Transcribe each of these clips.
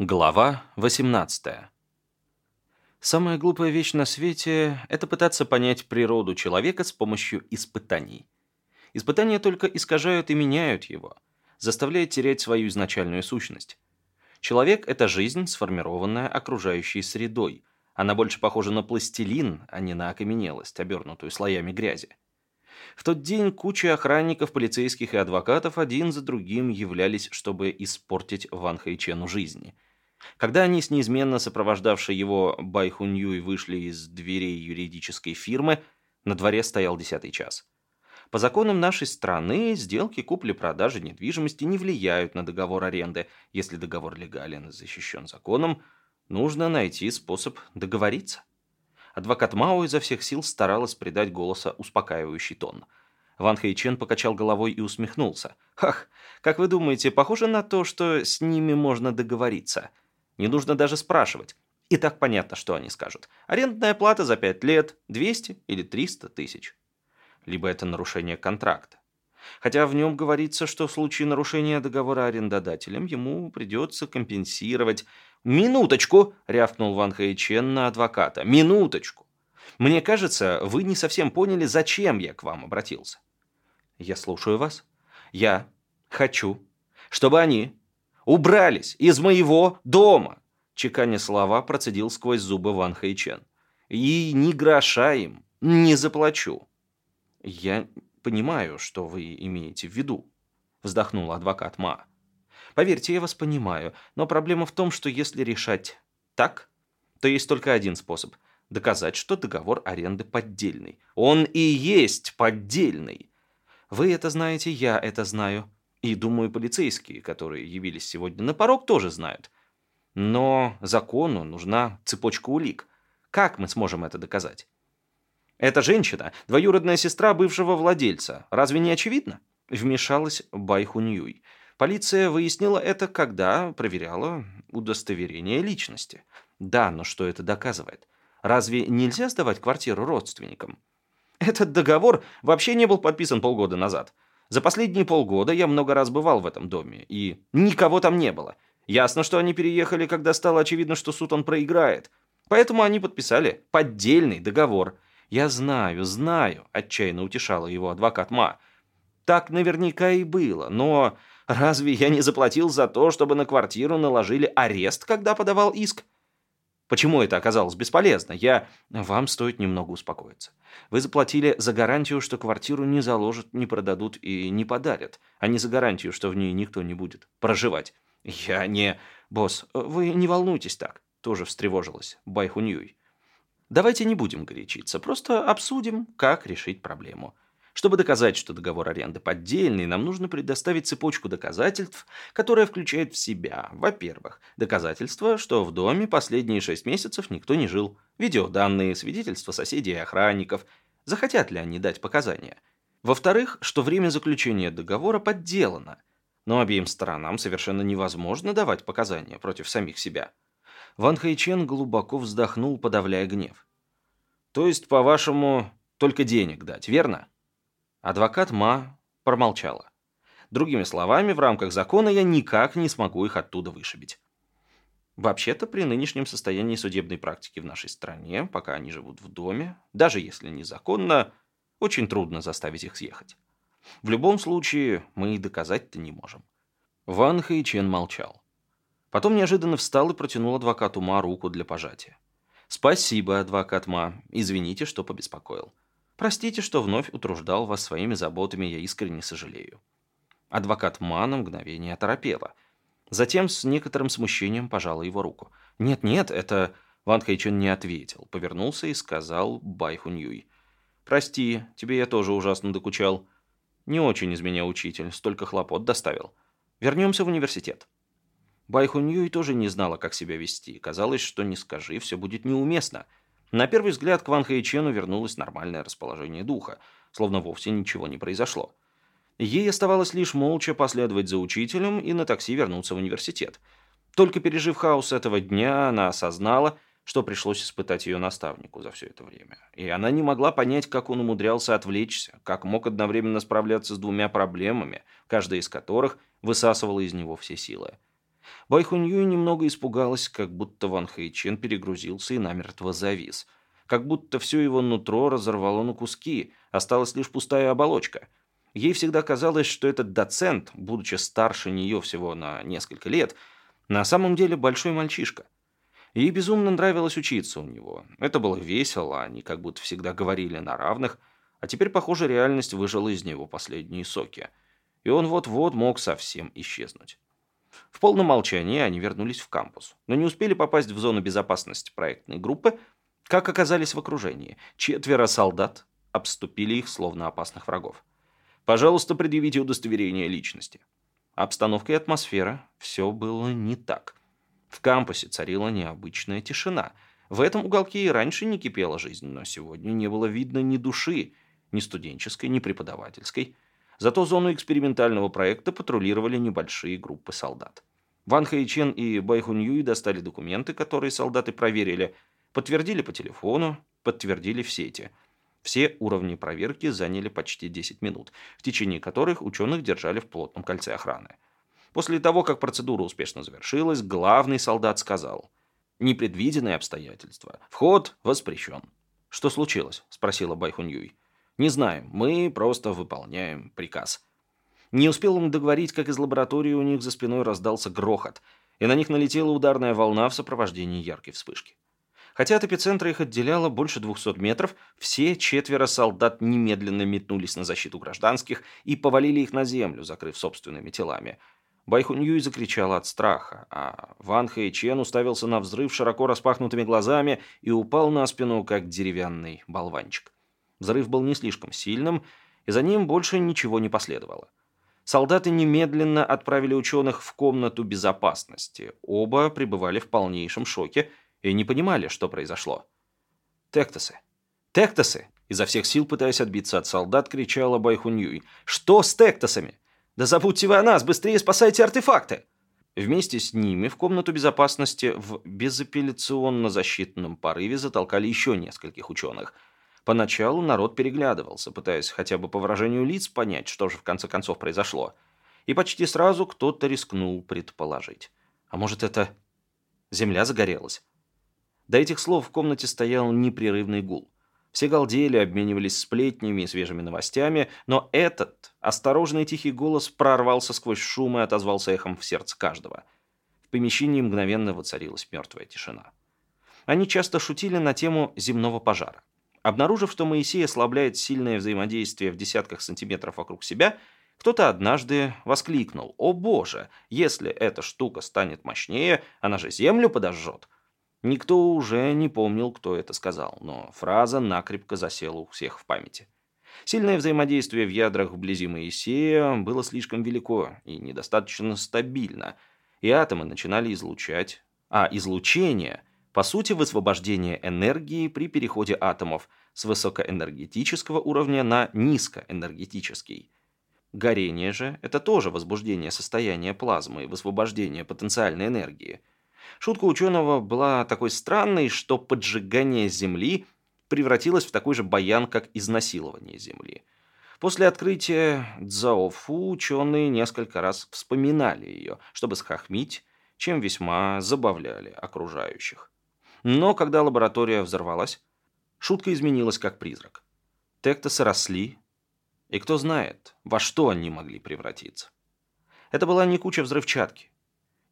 Глава 18. Самая глупая вещь на свете – это пытаться понять природу человека с помощью испытаний. Испытания только искажают и меняют его, заставляют терять свою изначальную сущность. Человек – это жизнь, сформированная окружающей средой. Она больше похожа на пластилин, а не на окаменелость, обернутую слоями грязи. В тот день куча охранников, полицейских и адвокатов один за другим являлись, чтобы испортить Ван Хэйчену жизни – когда они с неизменно сопровождавшей его Байхуньюй вышли из дверей юридической фирмы, на дворе стоял десятый час. По законам нашей страны сделки купли-продажи недвижимости не влияют на договор аренды. Если договор легален и защищен законом, нужно найти способ договориться. Адвокат Мао изо всех сил старалась придать голоса успокаивающий тон. Ван Хэйчен покачал головой и усмехнулся. «Ах, как вы думаете, похоже на то, что с ними можно договориться?» Не нужно даже спрашивать. И так понятно, что они скажут. Арендная плата за 5 лет, 200 или 300 тысяч. Либо это нарушение контракта. Хотя в нем говорится, что в случае нарушения договора арендодателем ему придется компенсировать... «Минуточку!» — рявкнул Ван Хэйчен на адвоката. «Минуточку! Мне кажется, вы не совсем поняли, зачем я к вам обратился. Я слушаю вас. Я хочу, чтобы они Убрались из моего дома!» Чеканя слова процедил сквозь зубы Ван Хэйчен. «И ни гроша им не заплачу». «Я понимаю, что вы имеете в виду», — вздохнул адвокат Ма. «Поверьте, я вас понимаю, но проблема в том, что если решать так, то есть только один способ — доказать, что договор аренды поддельный. Он и есть поддельный. Вы это знаете, я это знаю. И, думаю, полицейские, которые явились сегодня на порог, тоже знают. Но закону нужна цепочка улик. Как мы сможем это доказать? Эта женщина – двоюродная сестра бывшего владельца. Разве не очевидно? Вмешалась Байхуньюй. Полиция выяснила это, когда проверяла удостоверение личности. Да, но что это доказывает? Разве нельзя сдавать квартиру родственникам? Этот договор вообще не был подписан полгода назад. За последние полгода я много раз бывал в этом доме, и никого там не было. Ясно, что они переехали, когда стало очевидно, что суд он проиграет. Поэтому они подписали поддельный договор. Я знаю, знаю, отчаянно утешала его адвокат Ма. Так наверняка и было, но разве я не заплатил за то, чтобы на квартиру наложили арест, когда подавал иск? Почему это оказалось бесполезно? Я... Вам стоит немного успокоиться. Вы заплатили за гарантию, что квартиру не заложат, не продадут и не подарят, а не за гарантию, что в ней никто не будет проживать. Я не... Босс, вы не волнуйтесь так. Тоже встревожилась Байхуньюй. Давайте не будем горячиться, просто обсудим, как решить проблему. Чтобы доказать, что договор аренды поддельный, нам нужно предоставить цепочку доказательств, которая включает в себя, во-первых, доказательства, что в доме последние шесть месяцев никто не жил, видеоданные, свидетельства соседей и охранников, захотят ли они дать показания. Во-вторых, что время заключения договора подделано, но обеим сторонам совершенно невозможно давать показания против самих себя. Ван Хэйчен глубоко вздохнул, подавляя гнев. «То есть, по-вашему, только денег дать, верно?» Адвокат Ма промолчала. Другими словами, в рамках закона я никак не смогу их оттуда вышибить. Вообще-то, при нынешнем состоянии судебной практики в нашей стране, пока они живут в доме, даже если незаконно, очень трудно заставить их съехать. В любом случае, мы и доказать-то не можем. Ван Хэйчен молчал. Потом неожиданно встал и протянул адвокату Ма руку для пожатия. «Спасибо, адвокат Ма. Извините, что побеспокоил. Простите, что вновь утруждал вас своими заботами, я искренне сожалею». Адвокат Ма на мгновение оторопела. Затем с некоторым смущением пожала его руку. «Нет-нет, это...» Ван Хэйчен не ответил, повернулся и сказал Бай Хуньюй. «Прости, тебе я тоже ужасно докучал. Не очень из меня учитель, столько хлопот доставил. Вернемся в университет». Бай Хуньюй тоже не знала, как себя вести. Казалось, что не скажи, все будет неуместно – на первый взгляд к Ван Хэйчену вернулось нормальное расположение духа, словно вовсе ничего не произошло. Ей оставалось лишь молча последовать за учителем и на такси вернуться в университет. Только пережив хаос этого дня, она осознала, что пришлось испытать ее наставнику за все это время. И она не могла понять, как он умудрялся отвлечься, как мог одновременно справляться с двумя проблемами, каждая из которых высасывала из него все силы. Байхунью немного испугалась, как будто Ван Хэйчен перегрузился и намертво завис. Как будто все его нутро разорвало на куски, осталась лишь пустая оболочка. Ей всегда казалось, что этот доцент, будучи старше нее всего на несколько лет, на самом деле большой мальчишка. Ей безумно нравилось учиться у него. Это было весело, они как будто всегда говорили на равных, а теперь, похоже, реальность выжила из него последние соки. И он вот-вот мог совсем исчезнуть. В полном молчании они вернулись в кампус, но не успели попасть в зону безопасности проектной группы, как оказались в окружении. Четверо солдат обступили их, словно опасных врагов. «Пожалуйста, предъявите удостоверение личности». Обстановка и атмосфера – все было не так. В кампусе царила необычная тишина. В этом уголке и раньше не кипела жизнь, но сегодня не было видно ни души, ни студенческой, ни преподавательской – Зато зону экспериментального проекта патрулировали небольшие группы солдат. Ван Хэйчен и Бай Хунь достали документы, которые солдаты проверили, подтвердили по телефону, подтвердили в сети. Все уровни проверки заняли почти 10 минут, в течение которых ученых держали в плотном кольце охраны. После того, как процедура успешно завершилась, главный солдат сказал «Непредвиденные обстоятельства. Вход воспрещен». «Что случилось?» – спросила Байхуньюй. Не знаем, мы просто выполняем приказ. Не успел он договорить, как из лаборатории у них за спиной раздался грохот, и на них налетела ударная волна в сопровождении яркой вспышки. Хотя от эпицентра их отделяло больше 200 метров, все четверо солдат немедленно метнулись на защиту гражданских и повалили их на землю, закрыв собственными телами. Байхуньюй закричала от страха, а Ван Хэйчен уставился на взрыв широко распахнутыми глазами и упал на спину, как деревянный болванчик. Взрыв был не слишком сильным, и за ним больше ничего не последовало. Солдаты немедленно отправили ученых в комнату безопасности. Оба пребывали в полнейшем шоке и не понимали, что произошло. «Тектосы! Тектосы!» Изо всех сил, пытаясь отбиться от солдат, кричала Байхуньюй. «Что с тектосами? Да забудьте вы о нас! Быстрее спасайте артефакты!» Вместе с ними в комнату безопасности в безапелляционно-защитном порыве затолкали еще нескольких ученых – Поначалу народ переглядывался, пытаясь хотя бы по выражению лиц понять, что же в конце концов произошло. И почти сразу кто-то рискнул предположить. А может, это земля загорелась? До этих слов в комнате стоял непрерывный гул. Все галдели, обменивались сплетнями и свежими новостями, но этот осторожный тихий голос прорвался сквозь шум и отозвался эхом в сердце каждого. В помещении мгновенно воцарилась мертвая тишина. Они часто шутили на тему земного пожара. Обнаружив, что Моисей ослабляет сильное взаимодействие в десятках сантиметров вокруг себя, кто-то однажды воскликнул «О боже, если эта штука станет мощнее, она же землю подожжет!» Никто уже не помнил, кто это сказал, но фраза накрепко засела у всех в памяти. Сильное взаимодействие в ядрах вблизи Моисея было слишком велико и недостаточно стабильно, и атомы начинали излучать, а излучение по сути, высвобождение энергии при переходе атомов с высокоэнергетического уровня на низкоэнергетический. Горение же – это тоже возбуждение состояния плазмы и высвобождение потенциальной энергии. Шутка ученого была такой странной, что поджигание Земли превратилось в такой же баян, как изнасилование Земли. После открытия Цзаофу ученые несколько раз вспоминали ее, чтобы схохмить, чем весьма забавляли окружающих. Но когда лаборатория взорвалась, шутка изменилась как призрак. Тектосы росли, и кто знает, во что они могли превратиться. Это была не куча взрывчатки,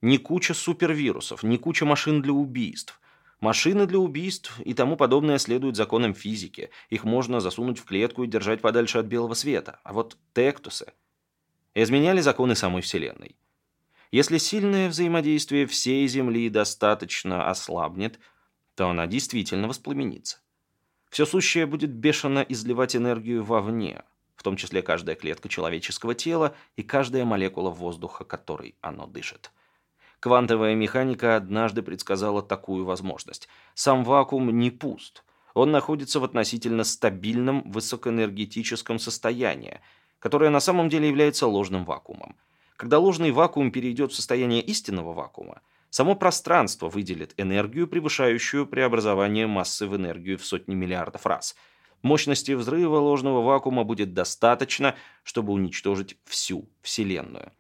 не куча супервирусов, не куча машин для убийств. Машины для убийств и тому подобное следуют законам физики. Их можно засунуть в клетку и держать подальше от белого света. А вот тектусы изменяли законы самой Вселенной. Если сильное взаимодействие всей Земли достаточно ослабнет – то она действительно воспламенится. Все сущее будет бешено изливать энергию вовне, в том числе каждая клетка человеческого тела и каждая молекула воздуха, которой оно дышит. Квантовая механика однажды предсказала такую возможность. Сам вакуум не пуст. Он находится в относительно стабильном высокоэнергетическом состоянии, которое на самом деле является ложным вакуумом. Когда ложный вакуум перейдет в состояние истинного вакуума, Само пространство выделит энергию, превышающую преобразование массы в энергию в сотни миллиардов раз. Мощности взрыва ложного вакуума будет достаточно, чтобы уничтожить всю Вселенную.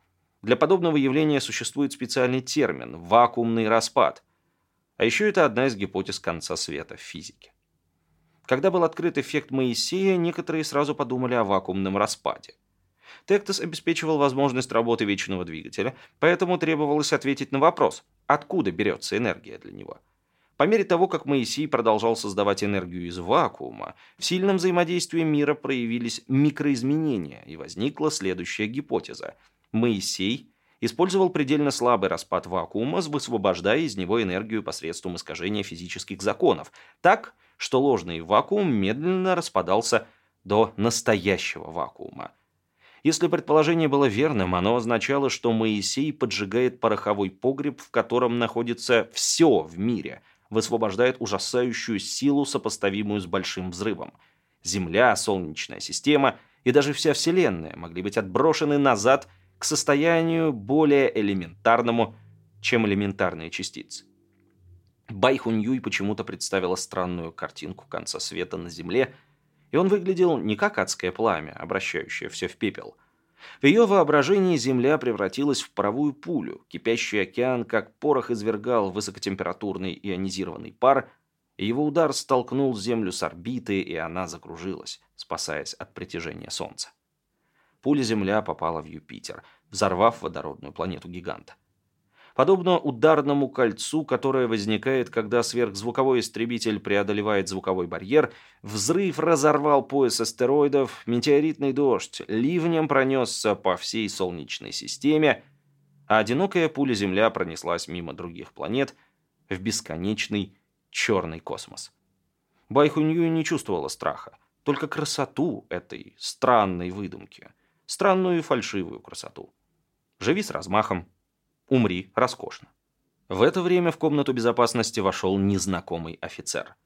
Для подобного явления существует специальный термин – вакуумный распад. А еще это одна из гипотез конца света в физике. Когда был открыт эффект Моисея, некоторые сразу подумали о вакуумном распаде. Тектос обеспечивал возможность работы вечного двигателя, поэтому требовалось ответить на вопрос, откуда берется энергия для него. По мере того, как Моисей продолжал создавать энергию из вакуума, в сильном взаимодействии мира проявились микроизменения, и возникла следующая гипотеза. Моисей использовал предельно слабый распад вакуума, высвобождая из него энергию посредством искажения физических законов, так, что ложный вакуум медленно распадался до настоящего вакуума. Если предположение было верным, оно означало, что Моисей поджигает пороховой погреб, в котором находится все в мире, высвобождает ужасающую силу, сопоставимую с большим взрывом. Земля, Солнечная система и даже вся Вселенная могли быть отброшены назад к состоянию более элементарному, чем элементарные частицы. Бай Хуньюй почему-то представила странную картинку конца света на Земле, и он выглядел не как адское пламя, обращающее все в пепел. В ее воображении Земля превратилась в паровую пулю, кипящий океан, как порох, извергал высокотемпературный ионизированный пар, и его удар столкнул Землю с орбиты, и она закружилась, спасаясь от притяжения Солнца. Пуля Земля попала в Юпитер, взорвав водородную планету-гиганта. Подобно ударному кольцу, которое возникает, когда сверхзвуковой истребитель преодолевает звуковой барьер, взрыв разорвал пояс астероидов, метеоритный дождь ливнем пронесся по всей Солнечной системе, а одинокая пуля Земля пронеслась мимо других планет в бесконечный черный космос. Байхунью не чувствовала страха, только красоту этой странной выдумки, странную и фальшивую красоту. Живи с размахом, Умри роскошно. В это время в комнату безопасности вошел незнакомый офицер.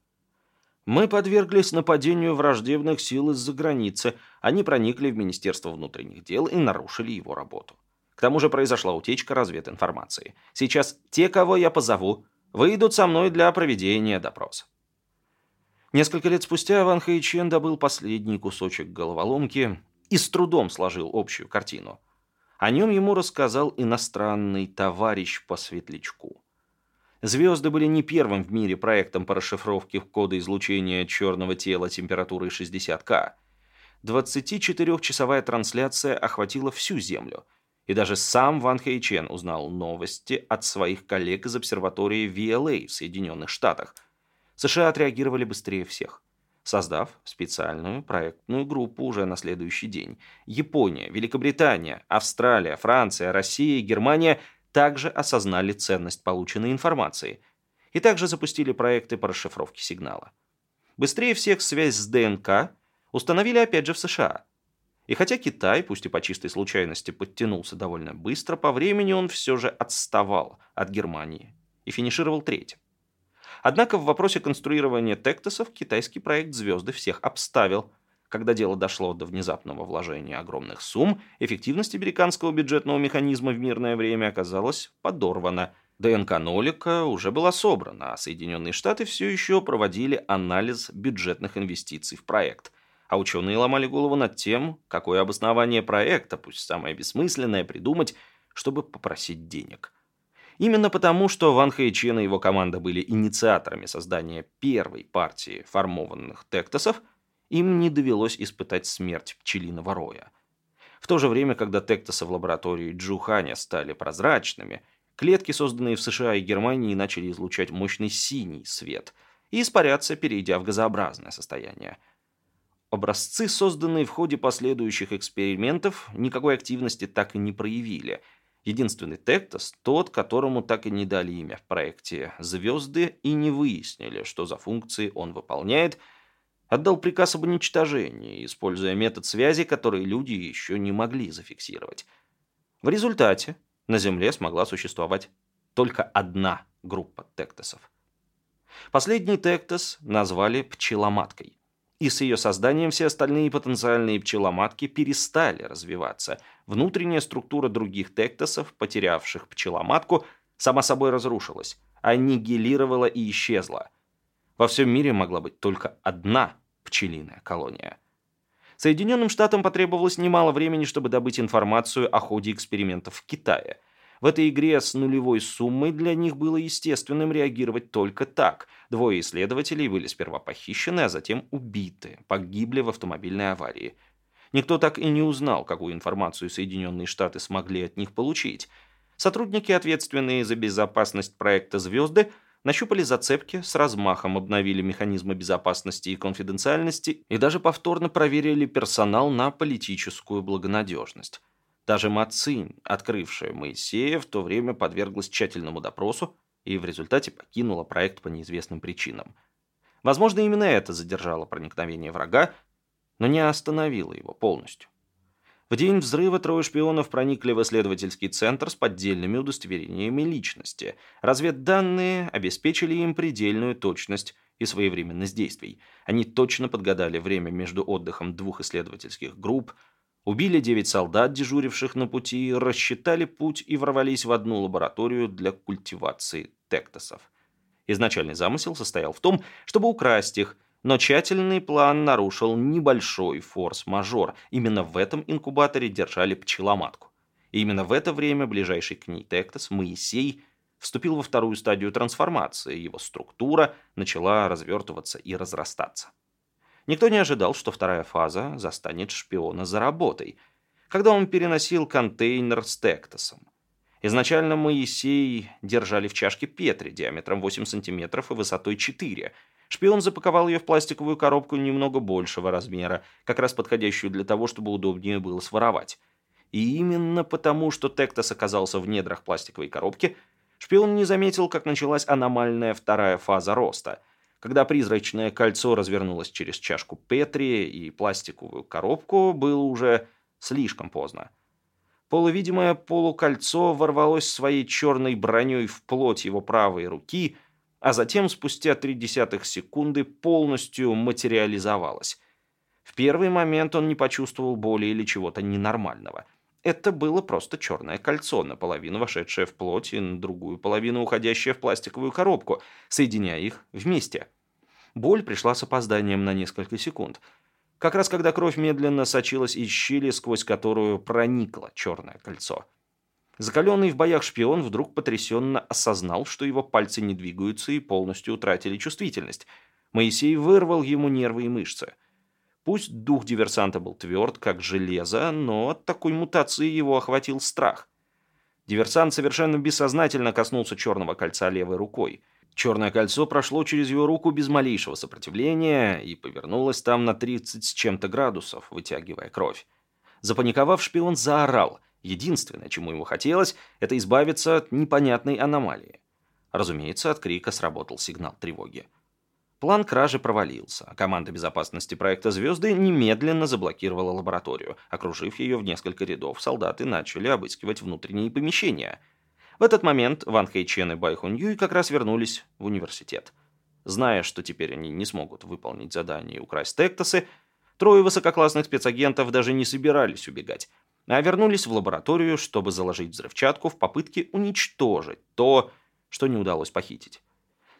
Мы подверглись нападению враждебных сил из-за границы. Они проникли в Министерство внутренних дел и нарушили его работу. К тому же произошла утечка развединформации. Сейчас те, кого я позову, выйдут со мной для проведения допроса. Несколько лет спустя Ван Хэйчен добыл последний кусочек головоломки и с трудом сложил общую картину – о нем ему рассказал иностранный товарищ по светлячку. Звезды были не первым в мире проектом по расшифровке кода излучения черного тела температурой 60К. 24-часовая трансляция охватила всю Землю, и даже сам Ван Хэйчен узнал новости от своих коллег из обсерватории VLA в Соединенных Штатах. США отреагировали быстрее всех создав специальную проектную группу уже на следующий день. Япония, Великобритания, Австралия, Франция, Россия и Германия также осознали ценность полученной информации и также запустили проекты по расшифровке сигнала. Быстрее всех связь с ДНК установили опять же в США. И хотя Китай, пусть и по чистой случайности, подтянулся довольно быстро, по времени он все же отставал от Германии и финишировал третьим. Однако в вопросе конструирования тектосов китайский проект «Звезды» всех обставил. Когда дело дошло до внезапного вложения огромных сумм, эффективность американского бюджетного механизма в мирное время оказалась подорвана. ДНК Нолика уже была собрана, а Соединенные Штаты все еще проводили анализ бюджетных инвестиций в проект. А ученые ломали голову над тем, какое обоснование проекта, пусть самое бессмысленное, придумать, чтобы попросить денег – Именно потому, что Ван Хэйчен и его команда были инициаторами создания первой партии формованных тектосов, им не довелось испытать смерть пчелиного роя. В то же время, когда тектосы в лаборатории Джуханя стали прозрачными, клетки, созданные в США и Германии, начали излучать мощный синий свет и испаряться, перейдя в газообразное состояние. Образцы, созданные в ходе последующих экспериментов, никакой активности так и не проявили – Единственный Тектос – тот, которому так и не дали имя в проекте «Звезды» и не выяснили, что за функции он выполняет, отдал приказ об уничтожении, используя метод связи, который люди еще не могли зафиксировать. В результате на Земле смогла существовать только одна группа тектосов. Последний тектос назвали пчеломаткой и с ее созданием все остальные потенциальные пчеломатки перестали развиваться. Внутренняя структура других тектосов, потерявших пчеломатку, сама собой разрушилась, аннигилировала и исчезла. Во всем мире могла быть только одна пчелиная колония. Соединенным Штатам потребовалось немало времени, чтобы добыть информацию о ходе экспериментов в Китае. В этой игре с нулевой суммой для них было естественным реагировать только так. Двое исследователей были сперва похищены, а затем убиты, погибли в автомобильной аварии. Никто так и не узнал, какую информацию Соединенные Штаты смогли от них получить. Сотрудники, ответственные за безопасность проекта «Звезды», нащупали зацепки, с размахом обновили механизмы безопасности и конфиденциальности и даже повторно проверили персонал на политическую благонадежность. Даже Мацинь, открывшая Моисея, в то время подверглась тщательному допросу и в результате покинула проект по неизвестным причинам. Возможно, именно это задержало проникновение врага, но не остановило его полностью. В день взрыва трое шпионов проникли в исследовательский центр с поддельными удостоверениями личности. Разведданные обеспечили им предельную точность и своевременность действий. Они точно подгадали время между отдыхом двух исследовательских групп, убили девять солдат, дежуривших на пути, рассчитали путь и ворвались в одну лабораторию для культивации тектосов. Изначальный замысел состоял в том, чтобы украсть их – но тщательный план нарушил небольшой форс-мажор. Именно в этом инкубаторе держали пчеломатку. И именно в это время ближайший к ней Тектос, Моисей, вступил во вторую стадию трансформации. Его структура начала развертываться и разрастаться. Никто не ожидал, что вторая фаза застанет шпиона за работой, когда он переносил контейнер с Тектосом. Изначально Моисей держали в чашке Петри диаметром 8 см и высотой 4 Шпион запаковал ее в пластиковую коробку немного большего размера, как раз подходящую для того, чтобы удобнее было своровать. И именно потому, что Тектос оказался в недрах пластиковой коробки, шпион не заметил, как началась аномальная вторая фаза роста. Когда призрачное кольцо развернулось через чашку Петри и пластиковую коробку, было уже слишком поздно. Полувидимое полукольцо ворвалось своей черной броней в плоть его правой руки – а затем спустя три десятых секунды полностью материализовалась. В первый момент он не почувствовал боли или чего-то ненормального. Это было просто черное кольцо, наполовину вошедшее в плоть и на другую половину уходящее в пластиковую коробку, соединяя их вместе. Боль пришла с опозданием на несколько секунд. Как раз когда кровь медленно сочилась из щели, сквозь которую проникло черное кольцо. Закаленный в боях шпион вдруг потрясенно осознал, что его пальцы не двигаются и полностью утратили чувствительность. Моисей вырвал ему нервы и мышцы. Пусть дух диверсанта был тверд, как железо, но от такой мутации его охватил страх. Диверсант совершенно бессознательно коснулся черного кольца левой рукой. Черное кольцо прошло через его руку без малейшего сопротивления и повернулось там на 30 с чем-то градусов, вытягивая кровь. Запаниковав, шпион заорал – Единственное, чему ему хотелось, это избавиться от непонятной аномалии. Разумеется, от крика сработал сигнал тревоги. План кражи провалился, а команда безопасности проекта «Звезды» немедленно заблокировала лабораторию. Окружив ее в несколько рядов, солдаты начали обыскивать внутренние помещения. В этот момент Ван Хэйчен и Бай Хун Юй как раз вернулись в университет. Зная, что теперь они не смогут выполнить задание и украсть Тектосы, трое высококлассных спецагентов даже не собирались убегать а вернулись в лабораторию, чтобы заложить взрывчатку в попытке уничтожить то, что не удалось похитить.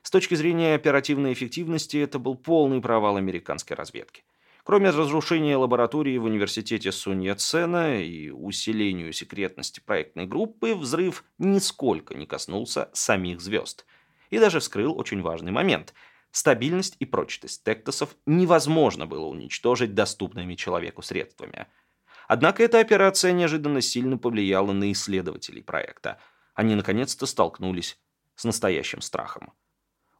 С точки зрения оперативной эффективности, это был полный провал американской разведки. Кроме разрушения лаборатории в университете Сунья Цена и усилению секретности проектной группы, взрыв нисколько не коснулся самих звезд. И даже вскрыл очень важный момент. Стабильность и прочность тектосов невозможно было уничтожить доступными человеку средствами – Однако эта операция неожиданно сильно повлияла на исследователей проекта. Они наконец-то столкнулись с настоящим страхом.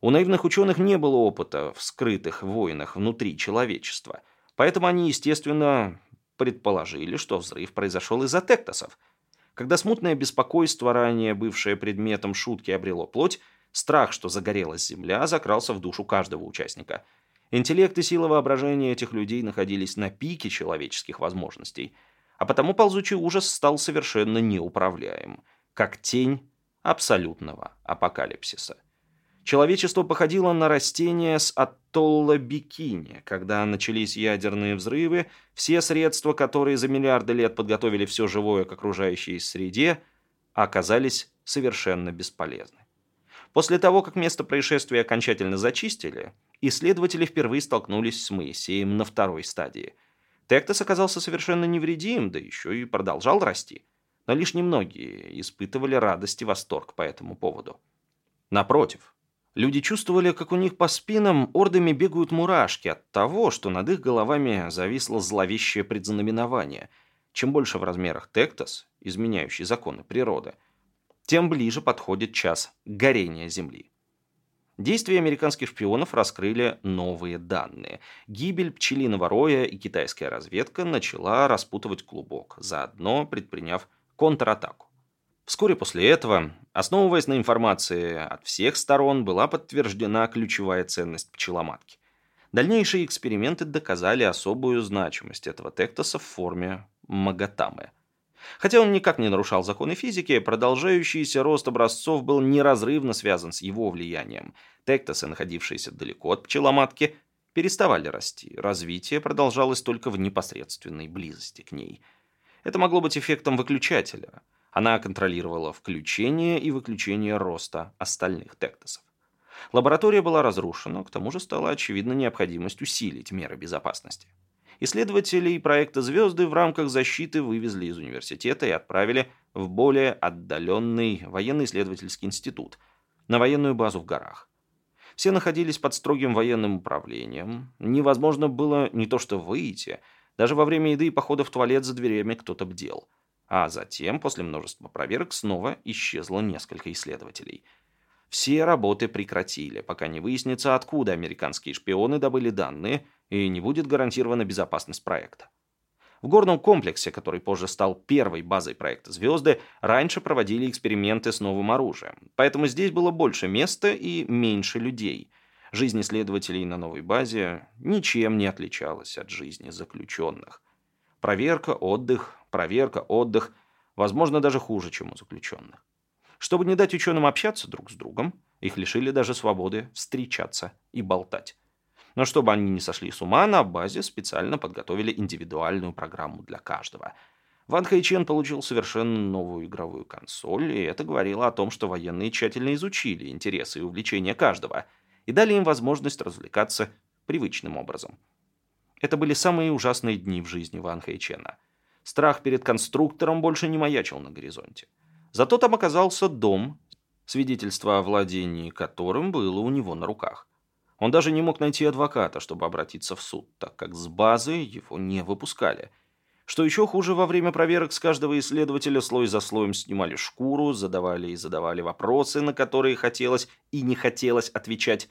У наивных ученых не было опыта в скрытых войнах внутри человечества, поэтому они, естественно, предположили, что взрыв произошел из-за тектосов. Когда смутное беспокойство, ранее бывшее предметом шутки, обрело плоть, страх, что загорелась земля, закрался в душу каждого участника – Интеллект и сила воображения этих людей находились на пике человеческих возможностей, а потому ползучий ужас стал совершенно неуправляем, как тень абсолютного апокалипсиса. Человечество походило на растение с атолла Бикини. Когда начались ядерные взрывы, все средства, которые за миллиарды лет подготовили все живое к окружающей среде, оказались совершенно бесполезны. После того, как место происшествия окончательно зачистили, исследователи впервые столкнулись с Моисеем на второй стадии. Тектос оказался совершенно невредим, да еще и продолжал расти. Но лишь немногие испытывали радость и восторг по этому поводу. Напротив, люди чувствовали, как у них по спинам ордами бегают мурашки от того, что над их головами зависло зловещее предзнаменование. Чем больше в размерах Тектос, изменяющий законы природы, тем ближе подходит час горения Земли. Действия американских шпионов раскрыли новые данные. Гибель пчелиного роя и китайская разведка начала распутывать клубок, заодно предприняв контратаку. Вскоре после этого, основываясь на информации от всех сторон, была подтверждена ключевая ценность пчеломатки. Дальнейшие эксперименты доказали особую значимость этого тектоса в форме магатамы – Хотя он никак не нарушал законы физики, продолжающийся рост образцов был неразрывно связан с его влиянием. Тектосы, находившиеся далеко от пчеломатки, переставали расти. Развитие продолжалось только в непосредственной близости к ней. Это могло быть эффектом выключателя. Она контролировала включение и выключение роста остальных тектосов. Лаборатория была разрушена, к тому же стала очевидна необходимость усилить меры безопасности. Исследователей проекта «Звезды» в рамках защиты вывезли из университета и отправили в более отдаленный военно-исследовательский институт, на военную базу в горах. Все находились под строгим военным управлением. Невозможно было не то что выйти, даже во время еды и похода в туалет за дверями кто-то бдел. А затем, после множества проверок, снова исчезло несколько исследователей. Все работы прекратили, пока не выяснится, откуда американские шпионы добыли данные – и не будет гарантирована безопасность проекта. В горном комплексе, который позже стал первой базой проекта «Звезды», раньше проводили эксперименты с новым оружием, поэтому здесь было больше места и меньше людей. Жизнь исследователей на новой базе ничем не отличалась от жизни заключенных. Проверка, отдых, проверка, отдых, возможно, даже хуже, чем у заключенных. Чтобы не дать ученым общаться друг с другом, их лишили даже свободы встречаться и болтать. Но чтобы они не сошли с ума, на базе специально подготовили индивидуальную программу для каждого. Ван Хайчен получил совершенно новую игровую консоль, и это говорило о том, что военные тщательно изучили интересы и увлечения каждого и дали им возможность развлекаться привычным образом. Это были самые ужасные дни в жизни Ван Хайчена. Страх перед конструктором больше не маячил на горизонте. Зато там оказался дом, свидетельство о владении которым было у него на руках. Он даже не мог найти адвоката, чтобы обратиться в суд, так как с базы его не выпускали. Что еще хуже, во время проверок с каждого исследователя слой за слоем снимали шкуру, задавали и задавали вопросы, на которые хотелось и не хотелось отвечать.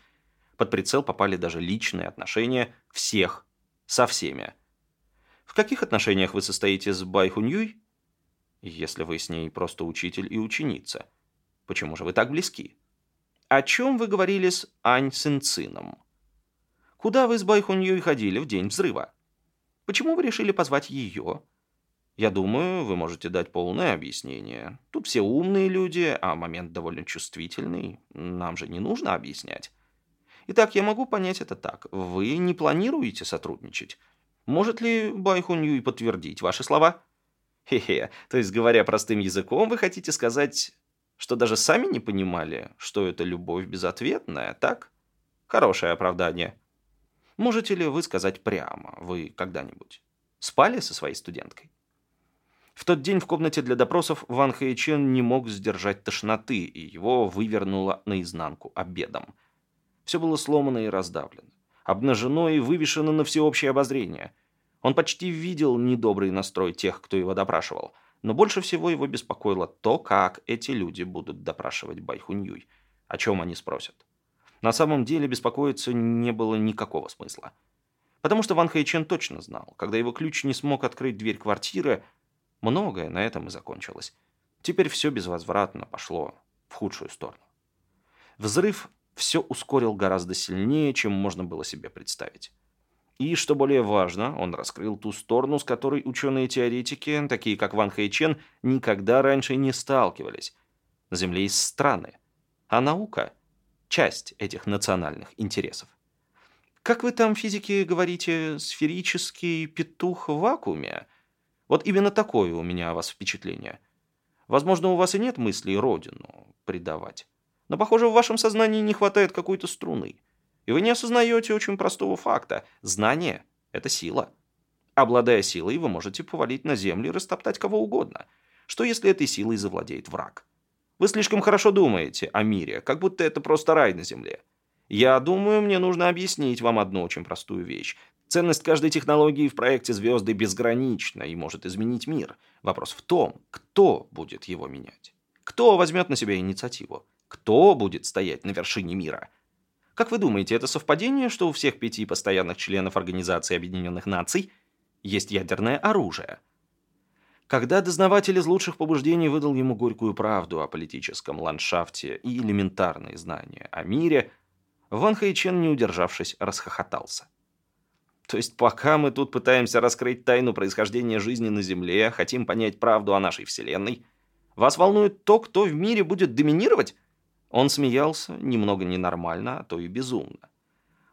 Под прицел попали даже личные отношения всех со всеми. В каких отношениях вы состоите с Байхуньюй? Если вы с ней просто учитель и ученица. Почему же вы так близки? О чем вы говорили с Ань Синцином? Куда вы с Байхуньей ходили в день взрыва? Почему вы решили позвать ее? Я думаю, вы можете дать полное объяснение. Тут все умные люди, а момент довольно чувствительный. Нам же не нужно объяснять. Итак, я могу понять это так. Вы не планируете сотрудничать? Может ли Байхуньюй подтвердить ваши слова? Хе-хе, то есть, говоря простым языком, вы хотите сказать, что даже сами не понимали, что это любовь безответная, так? Хорошее оправдание. Можете ли вы сказать прямо, вы когда-нибудь спали со своей студенткой? В тот день в комнате для допросов Ван Хэйчен не мог сдержать тошноты, и его вывернуло наизнанку обедом. Все было сломано и раздавлено, обнажено и вывешено на всеобщее обозрение. Он почти видел недобрый настрой тех, кто его допрашивал – но больше всего его беспокоило то, как эти люди будут допрашивать Байхуньюй. О чем они спросят. На самом деле беспокоиться не было никакого смысла. Потому что Ван Хэйчен точно знал, когда его ключ не смог открыть дверь квартиры, многое на этом и закончилось. Теперь все безвозвратно пошло в худшую сторону. Взрыв все ускорил гораздо сильнее, чем можно было себе представить. И, что более важно, он раскрыл ту сторону, с которой ученые-теоретики, такие как Ван Хэйчен, никогда раньше не сталкивались. Земле есть страны, а наука – часть этих национальных интересов. Как вы там, физики, говорите, сферический петух в вакууме? Вот именно такое у меня о вас впечатление. Возможно, у вас и нет мыслей родину предавать. Но, похоже, в вашем сознании не хватает какой-то струны – и вы не осознаете очень простого факта. Знание – это сила. Обладая силой, вы можете повалить на землю и растоптать кого угодно. Что если этой силой завладеет враг? Вы слишком хорошо думаете о мире, как будто это просто рай на земле. Я думаю, мне нужно объяснить вам одну очень простую вещь. Ценность каждой технологии в проекте «Звезды» безгранична и может изменить мир. Вопрос в том, кто будет его менять. Кто возьмет на себя инициативу? Кто будет стоять на вершине мира? Как вы думаете, это совпадение, что у всех пяти постоянных членов Организации Объединенных Наций есть ядерное оружие – когда дознаватель из лучших побуждений выдал ему горькую правду о политическом ландшафте и элементарные знания о мире, Ван Хэйчен, не удержавшись, расхохотался. То есть пока мы тут пытаемся раскрыть тайну происхождения жизни на Земле, хотим понять правду о нашей Вселенной, вас волнует то, кто в мире будет доминировать? Он смеялся, немного ненормально, а то и безумно.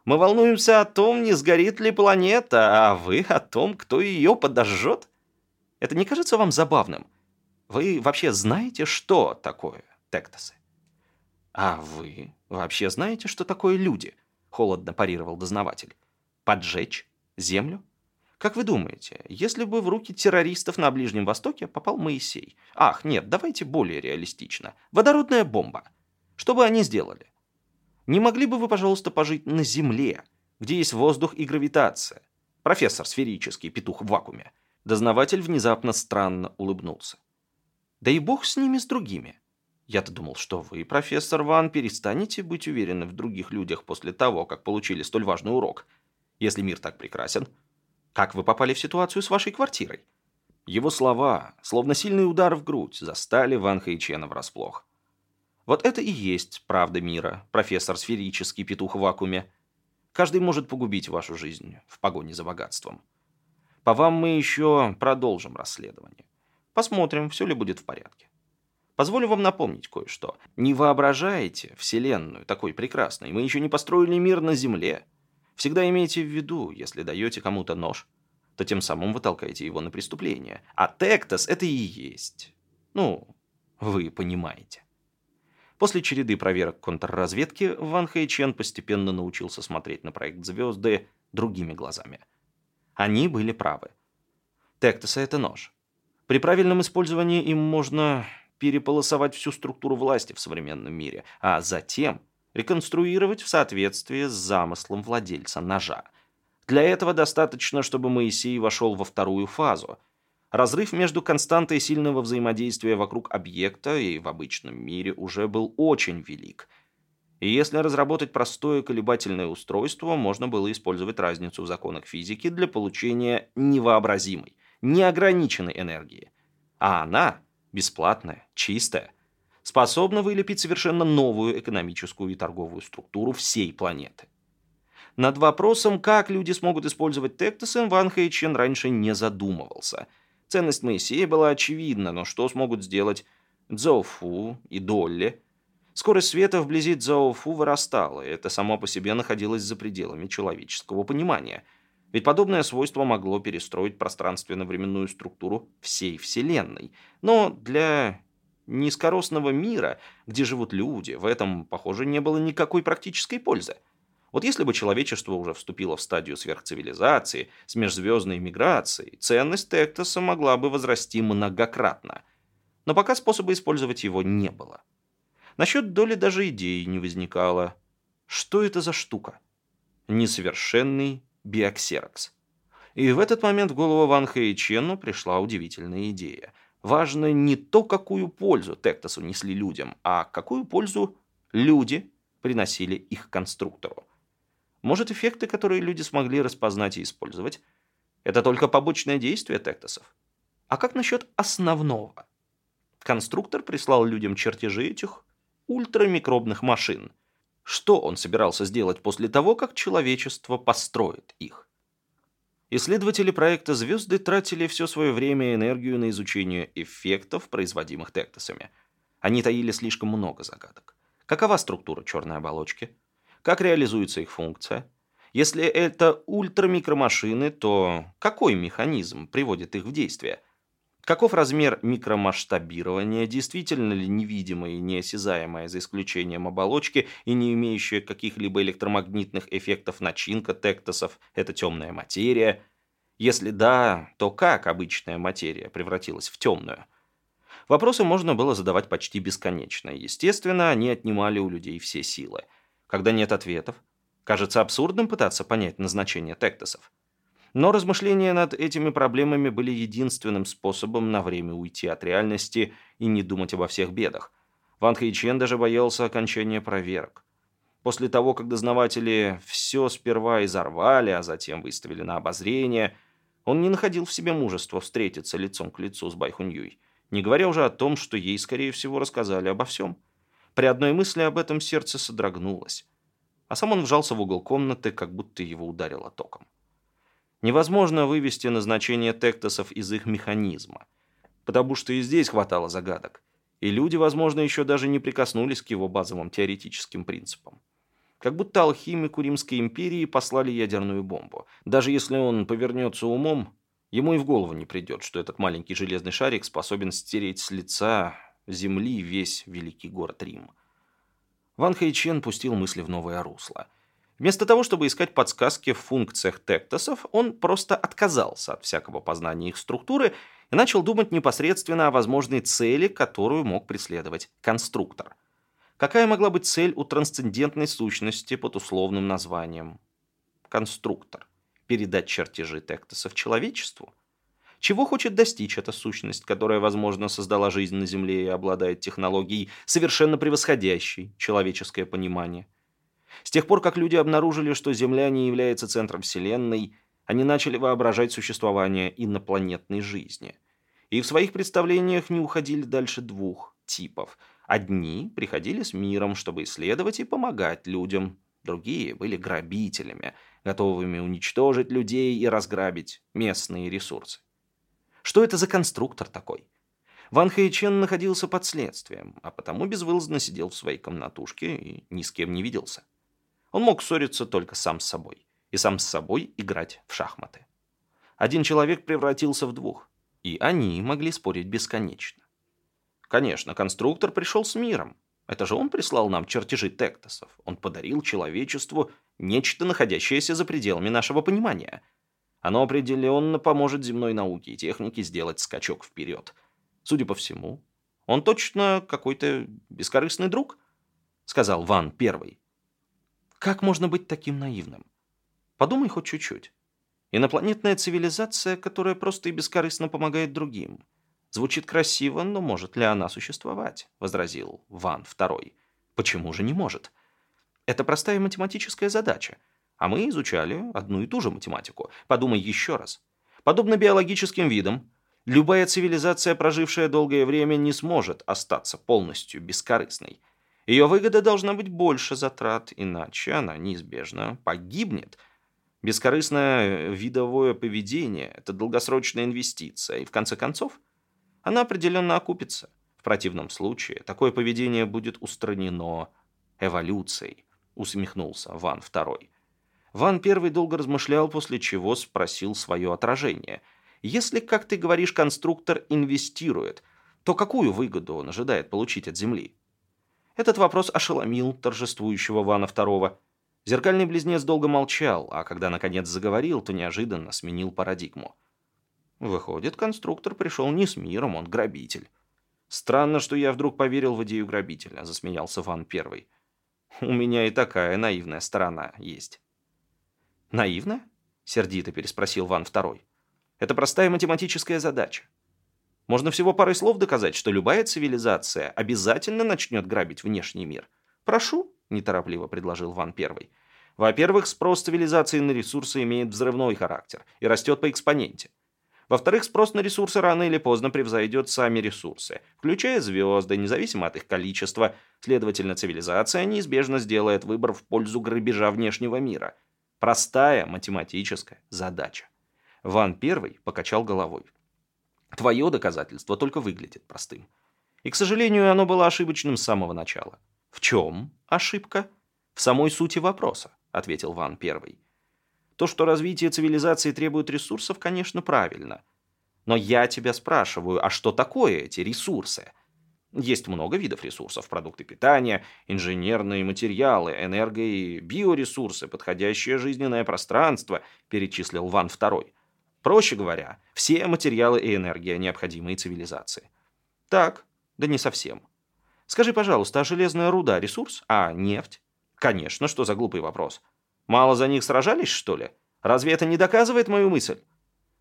Мы волнуемся о том, не сгорит ли планета, а вы о том, кто ее подожжет? Это не кажется вам забавным? Вы вообще знаете, что такое тектосы? А вы вообще знаете, что такое люди? Холодно парировал дознаватель. Поджечь землю? Как вы думаете, если бы в руки террористов на Ближнем Востоке попал Моисей? Ах, нет, давайте более реалистично. Водородная бомба. Что бы они сделали? Не могли бы вы, пожалуйста, пожить на Земле, где есть воздух и гравитация? Профессор сферический, петух в вакууме. Дознаватель внезапно странно улыбнулся. «Да и бог с ними, с другими. Я-то думал, что вы, профессор Ван, перестанете быть уверены в других людях после того, как получили столь важный урок. Если мир так прекрасен, как вы попали в ситуацию с вашей квартирой?» Его слова, словно сильный удар в грудь, застали Ван Хэйчена врасплох. Вот это и есть правда мира, профессор сферический петух в вакууме. Каждый может погубить вашу жизнь в погоне за богатством. По вам мы еще продолжим расследование. Посмотрим, все ли будет в порядке. Позволю вам напомнить кое-что. Не воображаете Вселенную такой прекрасной. Мы еще не построили мир на Земле. Всегда имейте в виду, если даете кому-то нож, то тем самым вы толкаете его на преступление. А Тектос — это и есть. Ну, вы понимаете. После череды проверок контрразведки Ван Хэйчен постепенно научился смотреть на проект «Звезды» другими глазами – они были правы. Тектоса — это нож. При правильном использовании им можно переполосовать всю структуру власти в современном мире, а затем реконструировать в соответствии с замыслом владельца ножа. Для этого достаточно, чтобы Моисей вошел во вторую фазу. Разрыв между константой сильного взаимодействия вокруг объекта и в обычном мире уже был очень велик – и если разработать простое колебательное устройство, можно было использовать разницу в законах физики для получения невообразимой, неограниченной энергии. А она, бесплатная, чистая, способна вылепить совершенно новую экономическую и торговую структуру всей планеты. Над вопросом, как люди смогут использовать Тектосен, Ван Хэйчен раньше не задумывался. Ценность Моисея была очевидна, но что смогут сделать Цзоуфу и Долли – Скорость света вблизи Цзаофу вырастала, и это само по себе находилось за пределами человеческого понимания. Ведь подобное свойство могло перестроить пространственно-временную структуру всей Вселенной. Но для низкоростного мира, где живут люди, в этом, похоже, не было никакой практической пользы. Вот если бы человечество уже вступило в стадию сверхцивилизации, с межзвездной миграцией, ценность Тектоса могла бы возрасти многократно. Но пока способа использовать его не было. Насчет доли даже идеи не возникало. Что это за штука? Несовершенный биоксерокс. И в этот момент в голову Ван Хэйчену пришла удивительная идея. Важно не то, какую пользу Тектосу несли людям, а какую пользу люди приносили их конструктору. Может, эффекты, которые люди смогли распознать и использовать, это только побочное действие Тектосов? А как насчет основного? Конструктор прислал людям чертежи этих ультрамикробных машин. Что он собирался сделать после того, как человечество построит их? Исследователи проекта «Звезды» тратили все свое время и энергию на изучение эффектов, производимых тектосами. Они таили слишком много загадок. Какова структура черной оболочки? Как реализуется их функция? Если это ультрамикромашины, то какой механизм приводит их в действие? Каков размер микромасштабирования, действительно ли невидимая и неосязаемая за исключением оболочки и не имеющая каких-либо электромагнитных эффектов начинка тектосов – это темная материя? Если да, то как обычная материя превратилась в темную? Вопросы можно было задавать почти бесконечно. Естественно, они отнимали у людей все силы. Когда нет ответов, кажется абсурдным пытаться понять назначение тектосов. Но размышления над этими проблемами были единственным способом на время уйти от реальности и не думать обо всех бедах. Ван Хэйчен даже боялся окончания проверок. После того, как дознаватели все сперва изорвали, а затем выставили на обозрение, он не находил в себе мужества встретиться лицом к лицу с Байхуньюй, не говоря уже о том, что ей, скорее всего, рассказали обо всем. При одной мысли об этом сердце содрогнулось. А сам он вжался в угол комнаты, как будто его ударило током. Невозможно вывести назначение тектосов из их механизма, потому что и здесь хватало загадок, и люди, возможно, еще даже не прикоснулись к его базовым теоретическим принципам. Как будто алхимику Римской империи послали ядерную бомбу. Даже если он повернется умом, ему и в голову не придет, что этот маленький железный шарик способен стереть с лица земли весь великий город Рим. Ван Хэйчен пустил мысли в новое русло – Вместо того, чтобы искать подсказки в функциях тектосов, он просто отказался от всякого познания их структуры и начал думать непосредственно о возможной цели, которую мог преследовать конструктор. Какая могла быть цель у трансцендентной сущности под условным названием конструктор? Передать чертежи тектосов человечеству? Чего хочет достичь эта сущность, которая, возможно, создала жизнь на Земле и обладает технологией, совершенно превосходящей человеческое понимание – с тех пор, как люди обнаружили, что Земля не является центром Вселенной, они начали воображать существование инопланетной жизни. И в своих представлениях не уходили дальше двух типов. Одни приходили с миром, чтобы исследовать и помогать людям. Другие были грабителями, готовыми уничтожить людей и разграбить местные ресурсы. Что это за конструктор такой? Ван Хэйчен находился под следствием, а потому безвылазно сидел в своей комнатушке и ни с кем не виделся. Он мог ссориться только сам с собой. И сам с собой играть в шахматы. Один человек превратился в двух. И они могли спорить бесконечно. Конечно, конструктор пришел с миром. Это же он прислал нам чертежи тектосов. Он подарил человечеству нечто, находящееся за пределами нашего понимания. Оно определенно поможет земной науке и технике сделать скачок вперед. Судя по всему, он точно какой-то бескорыстный друг, сказал Ван Первый. Как можно быть таким наивным? Подумай хоть чуть-чуть. Инопланетная цивилизация, которая просто и бескорыстно помогает другим. Звучит красиво, но может ли она существовать? Возразил Ван Второй. Почему же не может? Это простая математическая задача. А мы изучали одну и ту же математику. Подумай еще раз. Подобно биологическим видам, любая цивилизация, прожившая долгое время, не сможет остаться полностью бескорыстной. Ее выгода должна быть больше затрат, иначе она неизбежно погибнет. Бескорыстное видовое поведение – это долгосрочная инвестиция, и в конце концов она определенно окупится. В противном случае такое поведение будет устранено эволюцией, усмехнулся Ван Второй. Ван Первый долго размышлял, после чего спросил свое отражение. Если, как ты говоришь, конструктор инвестирует, то какую выгоду он ожидает получить от Земли? Этот вопрос ошеломил торжествующего Вана II. Зеркальный близнец долго молчал, а когда наконец заговорил, то неожиданно сменил парадигму. Выходит, конструктор пришел не с миром, он грабитель. Странно, что я вдруг поверил в идею грабителя, засмеялся Ван Первый. У меня и такая наивная сторона есть. Наивная? Сердито переспросил Ван Второй. Это простая математическая задача. Можно всего парой слов доказать, что любая цивилизация обязательно начнет грабить внешний мир. «Прошу», – неторопливо предложил Ван Первый. «Во-первых, спрос цивилизации на ресурсы имеет взрывной характер и растет по экспоненте. Во-вторых, спрос на ресурсы рано или поздно превзойдет сами ресурсы, включая звезды, независимо от их количества. Следовательно, цивилизация неизбежно сделает выбор в пользу грабежа внешнего мира. Простая математическая задача. Ван Первый покачал головой. Твое доказательство только выглядит простым. И, к сожалению, оно было ошибочным с самого начала. В чем ошибка? В самой сути вопроса, ответил Ван Первый. То, что развитие цивилизации требует ресурсов, конечно, правильно. Но я тебя спрашиваю, а что такое эти ресурсы? Есть много видов ресурсов. Продукты питания, инженерные материалы, энерго- биоресурсы, подходящее жизненное пространство, перечислил Ван Второй. Проще говоря, все материалы и энергия, необходимые цивилизации. Так, да не совсем. Скажи, пожалуйста, а железная руда – ресурс? А нефть? Конечно, что за глупый вопрос. Мало за них сражались, что ли? Разве это не доказывает мою мысль?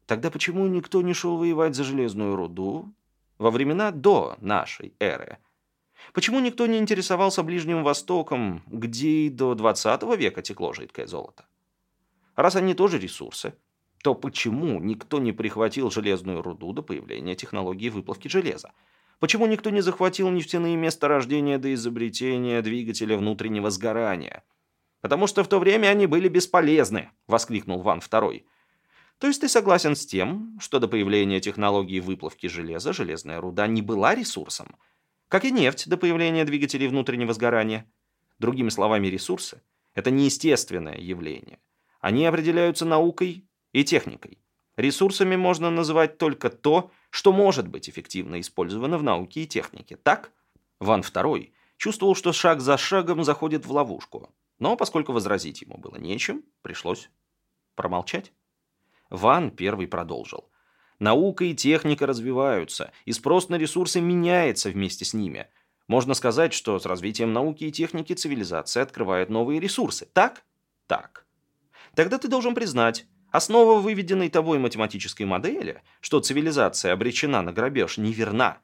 Тогда почему никто не шел воевать за железную руду во времена до нашей эры? Почему никто не интересовался Ближним Востоком, где и до 20 века текло жидкое золото? Раз они тоже ресурсы, то почему никто не прихватил железную руду до появления технологии выплавки железа? Почему никто не захватил нефтяные месторождения до изобретения двигателя внутреннего сгорания? «Потому что в то время они были бесполезны», — воскликнул Ван II. «То есть ты согласен с тем, что до появления технологии выплавки железа железная руда не была ресурсом, как и нефть до появления двигателей внутреннего сгорания? Другими словами, ресурсы — это неестественное явление. Они определяются наукой и техникой. Ресурсами можно называть только то, что может быть эффективно использовано в науке и технике. Так? Ван II чувствовал, что шаг за шагом заходит в ловушку. Но поскольку возразить ему было нечем, пришлось промолчать. Ван первый продолжил. Наука и техника развиваются, и спрос на ресурсы меняется вместе с ними. Можно сказать, что с развитием науки и техники цивилизация открывает новые ресурсы. Так? Так. Тогда ты должен признать, Основа выведенной тобой математической модели, что цивилизация обречена на грабеж, неверна.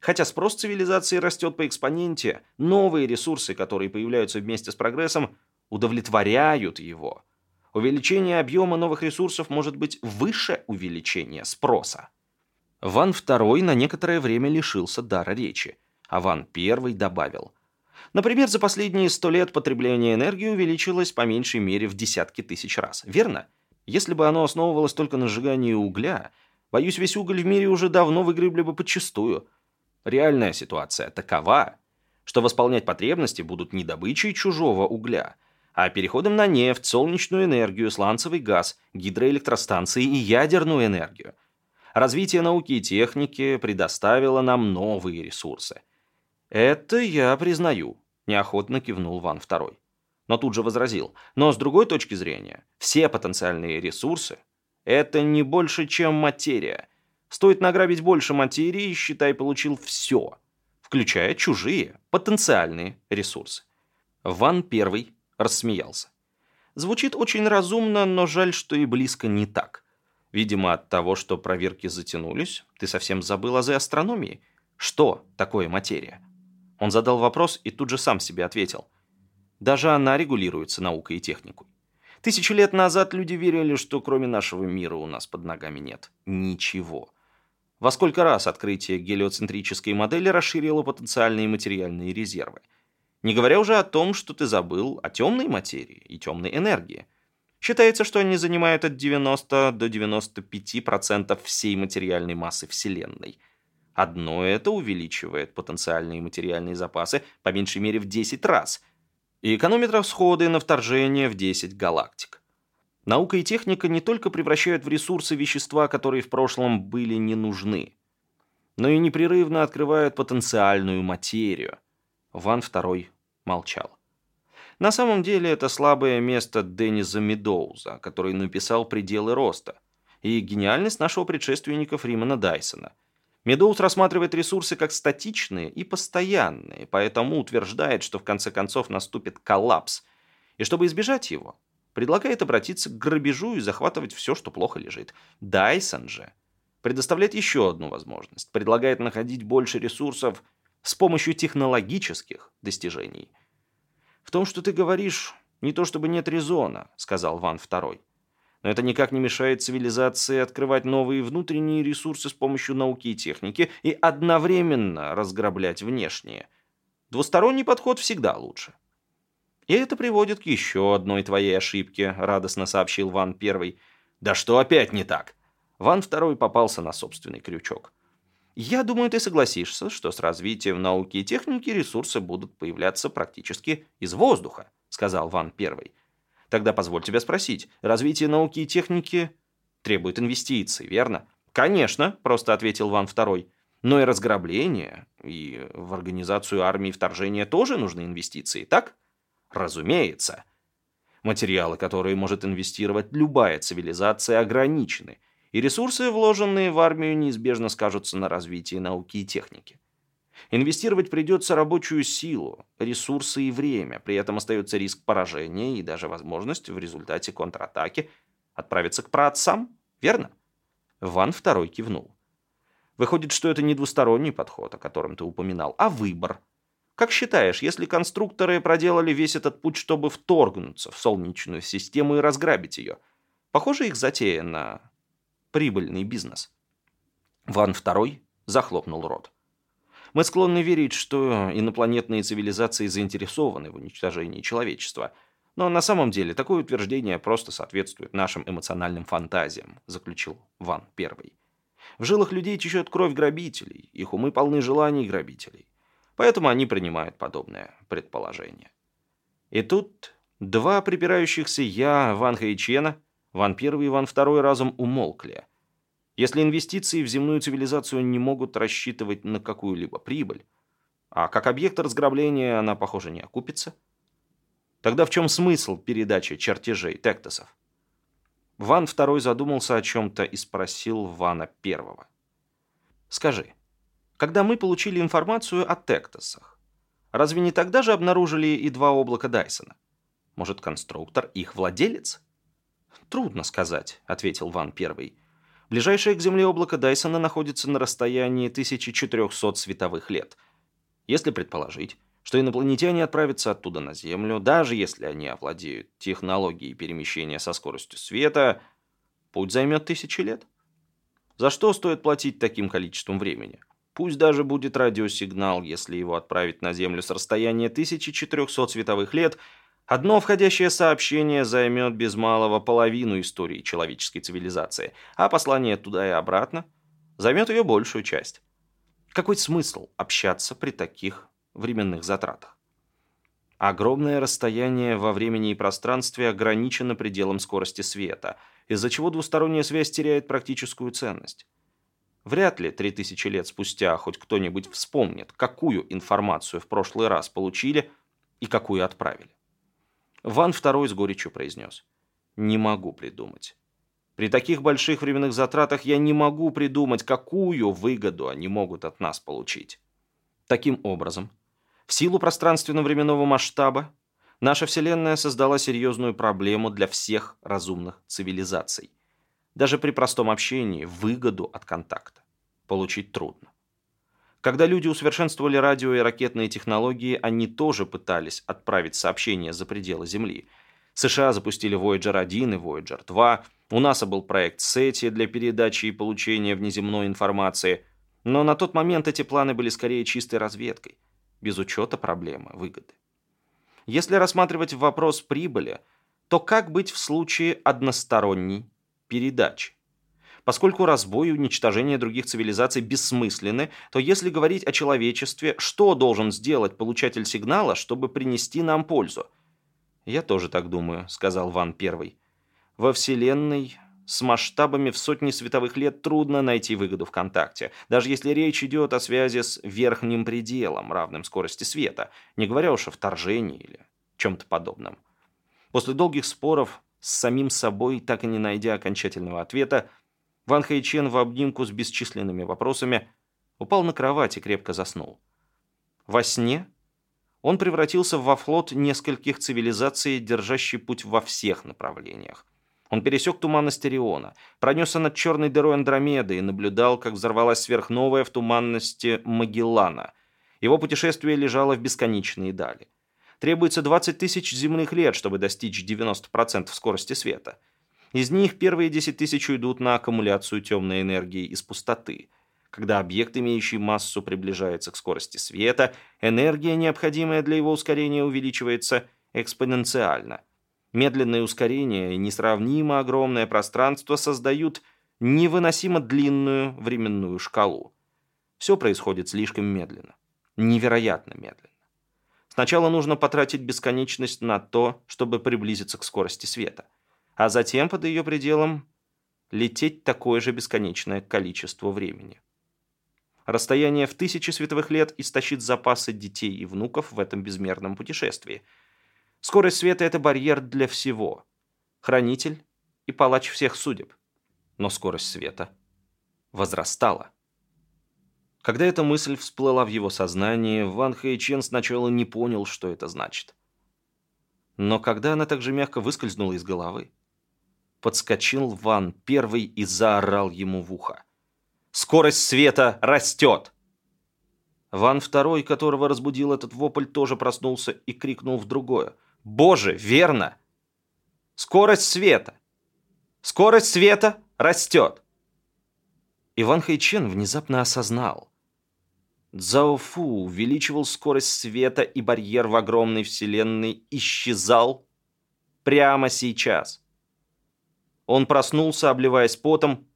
Хотя спрос цивилизации растет по экспоненте, новые ресурсы, которые появляются вместе с прогрессом, удовлетворяют его. Увеличение объема новых ресурсов может быть выше увеличения спроса. Ван II на некоторое время лишился дара речи, а Ван I добавил. Например, за последние сто лет потребление энергии увеличилось по меньшей мере в десятки тысяч раз, верно? Если бы оно основывалось только на сжигании угля, боюсь, весь уголь в мире уже давно выгребли бы подчистую. Реальная ситуация такова, что восполнять потребности будут не добычей чужого угля, а переходом на нефть, солнечную энергию, сланцевый газ, гидроэлектростанции и ядерную энергию. Развитие науки и техники предоставило нам новые ресурсы. Это я признаю, неохотно кивнул Ван II но тут же возразил. Но с другой точки зрения, все потенциальные ресурсы – это не больше, чем материя. Стоит награбить больше материи, считай, получил все, включая чужие потенциальные ресурсы. Ван Первый рассмеялся. Звучит очень разумно, но жаль, что и близко не так. Видимо, от того, что проверки затянулись, ты совсем забыл о астрономии. Что такое материя? Он задал вопрос и тут же сам себе ответил – даже она регулируется наукой и техникой. Тысячи лет назад люди верили, что кроме нашего мира у нас под ногами нет ничего. Во сколько раз открытие гелиоцентрической модели расширило потенциальные материальные резервы? Не говоря уже о том, что ты забыл о темной материи и темной энергии. Считается, что они занимают от 90 до 95% всей материальной массы Вселенной. Одно это увеличивает потенциальные материальные запасы по меньшей мере в 10 раз – и экономит расходы на вторжение в 10 галактик. Наука и техника не только превращают в ресурсы вещества, которые в прошлом были не нужны, но и непрерывно открывают потенциальную материю. Ван II молчал. На самом деле это слабое место Денниза Медоуза, который написал «Пределы роста», и гениальность нашего предшественника Фримана Дайсона – Медоуз рассматривает ресурсы как статичные и постоянные, поэтому утверждает, что в конце концов наступит коллапс. И чтобы избежать его, предлагает обратиться к грабежу и захватывать все, что плохо лежит. Дайсон же предоставляет еще одну возможность. Предлагает находить больше ресурсов с помощью технологических достижений. «В том, что ты говоришь, не то чтобы нет резона», — сказал Ван Второй. Но это никак не мешает цивилизации открывать новые внутренние ресурсы с помощью науки и техники и одновременно разграблять внешние. Двусторонний подход всегда лучше. И это приводит к еще одной твоей ошибке, радостно сообщил Ван Первый. Да что опять не так? Ван Второй попался на собственный крючок. Я думаю, ты согласишься, что с развитием науки и техники ресурсы будут появляться практически из воздуха, сказал Ван Первый. Тогда позволь тебя спросить, развитие науки и техники требует инвестиций, верно? Конечно, просто ответил Ван Второй. Но и разграбление, и в организацию армии вторжения тоже нужны инвестиции, так? Разумеется. Материалы, которые может инвестировать любая цивилизация, ограничены. И ресурсы, вложенные в армию, неизбежно скажутся на развитии науки и техники. Инвестировать придется рабочую силу, ресурсы и время, при этом остается риск поражения и даже возможность в результате контратаки отправиться к праотцам, верно? Ван второй кивнул. Выходит, что это не двусторонний подход, о котором ты упоминал, а выбор. Как считаешь, если конструкторы проделали весь этот путь, чтобы вторгнуться в Солнечную систему и разграбить ее, похоже их затея на прибыльный бизнес? Ван второй захлопнул рот. Мы склонны верить, что инопланетные цивилизации заинтересованы в уничтожении человечества. Но на самом деле такое утверждение просто соответствует нашим эмоциональным фантазиям, заключил Ван Первый. В жилах людей течет кровь грабителей, их умы полны желаний грабителей. Поэтому они принимают подобное предположение. И тут два припирающихся «я» Ван Хайчена, Ван Первый и Ван Второй разом умолкли. Если инвестиции в земную цивилизацию не могут рассчитывать на какую-либо прибыль, а как объект разграбления она, похоже, не окупится, тогда в чем смысл передачи чертежей Тектосов? Ван второй задумался о чем-то и спросил Вана первого. «Скажи, когда мы получили информацию о Тектосах, разве не тогда же обнаружили и два облака Дайсона? Может, конструктор их владелец?» «Трудно сказать», — ответил Ван первый. «Ближайшее к Земле облако Дайсона находится на расстоянии 1400 световых лет. Если предположить, что инопланетяне отправятся оттуда на Землю, даже если они овладеют технологией перемещения со скоростью света, путь займет тысячи лет. За что стоит платить таким количеством времени? Пусть даже будет радиосигнал, если его отправить на Землю с расстояния 1400 световых лет, одно входящее сообщение займет без малого половину истории человеческой цивилизации, а послание туда и обратно займет ее большую часть. Какой смысл общаться при таких временных затратах. Огромное расстояние во времени и пространстве ограничено пределом скорости света, из-за чего двусторонняя связь теряет практическую ценность. Вряд ли 3000 лет спустя хоть кто-нибудь вспомнит, какую информацию в прошлый раз получили и какую отправили. Ван второй с горечью произнес. «Не могу придумать. При таких больших временных затратах я не могу придумать, какую выгоду они могут от нас получить». Таким образом, в силу пространственно-временного масштаба наша Вселенная создала серьезную проблему для всех разумных цивилизаций. Даже при простом общении выгоду от контакта получить трудно. Когда люди усовершенствовали радио и ракетные технологии, они тоже пытались отправить сообщения за пределы Земли. США запустили Voyager 1 и Voyager 2, у НАСА был проект SETI для передачи и получения внеземной информации, но на тот момент эти планы были скорее чистой разведкой – без учета проблемы выгоды. Если рассматривать вопрос прибыли, то как быть в случае односторонней передачи? Поскольку разбой и уничтожение других цивилизаций бессмысленны, то если говорить о человечестве, что должен сделать получатель сигнала, чтобы принести нам пользу? «Я тоже так думаю», — сказал Ван Первый. «Во Вселенной с масштабами в сотни световых лет трудно найти выгоду в контакте, даже если речь идет о связи с верхним пределом, равным скорости света, не говоря уж о вторжении или чем-то подобном. После долгих споров с самим собой, так и не найдя окончательного ответа, Ван Хэйчен в обнимку с бесчисленными вопросами упал на кровать и крепко заснул. Во сне он превратился во флот нескольких цивилизаций, держащий путь во всех направлениях. Он пересек туманность Ориона, пронесся над черной дырой Андромеды и наблюдал, как взорвалась сверхновая в туманности Магеллана. Его путешествие лежало в бесконечные дали. Требуется 20 тысяч земных лет, чтобы достичь 90% скорости света. Из них первые 10 тысяч уйдут на аккумуляцию темной энергии из пустоты. Когда объект, имеющий массу, приближается к скорости света, энергия, необходимая для его ускорения, увеличивается экспоненциально – Медленное ускорение и несравнимо огромное пространство создают невыносимо длинную временную шкалу. Все происходит слишком медленно. Невероятно медленно. Сначала нужно потратить бесконечность на то, чтобы приблизиться к скорости света, а затем под ее пределом лететь такое же бесконечное количество времени. Расстояние в тысячи световых лет истощит запасы детей и внуков в этом безмерном путешествии – Скорость света — это барьер для всего. Хранитель и палач всех судеб. Но скорость света возрастала. Когда эта мысль всплыла в его сознании, Ван Хэйчен сначала не понял, что это значит. Но когда она так же мягко выскользнула из головы, подскочил Ван первый и заорал ему в ухо. «Скорость света растет!» Ван второй, которого разбудил этот вопль, тоже проснулся и крикнул в другое. «Боже, верно! Скорость света! Скорость света растет!» Иван Хайчен внезапно осознал. Цзаофу увеличивал скорость света, и барьер в огромной вселенной исчезал прямо сейчас. Он проснулся, обливаясь потом,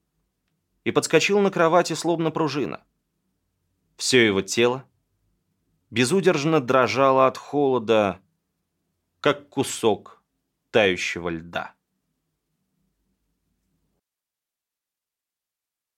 и подскочил на кровати, словно пружина. Все его тело безудержно дрожало от холода, как кусок тающего льда.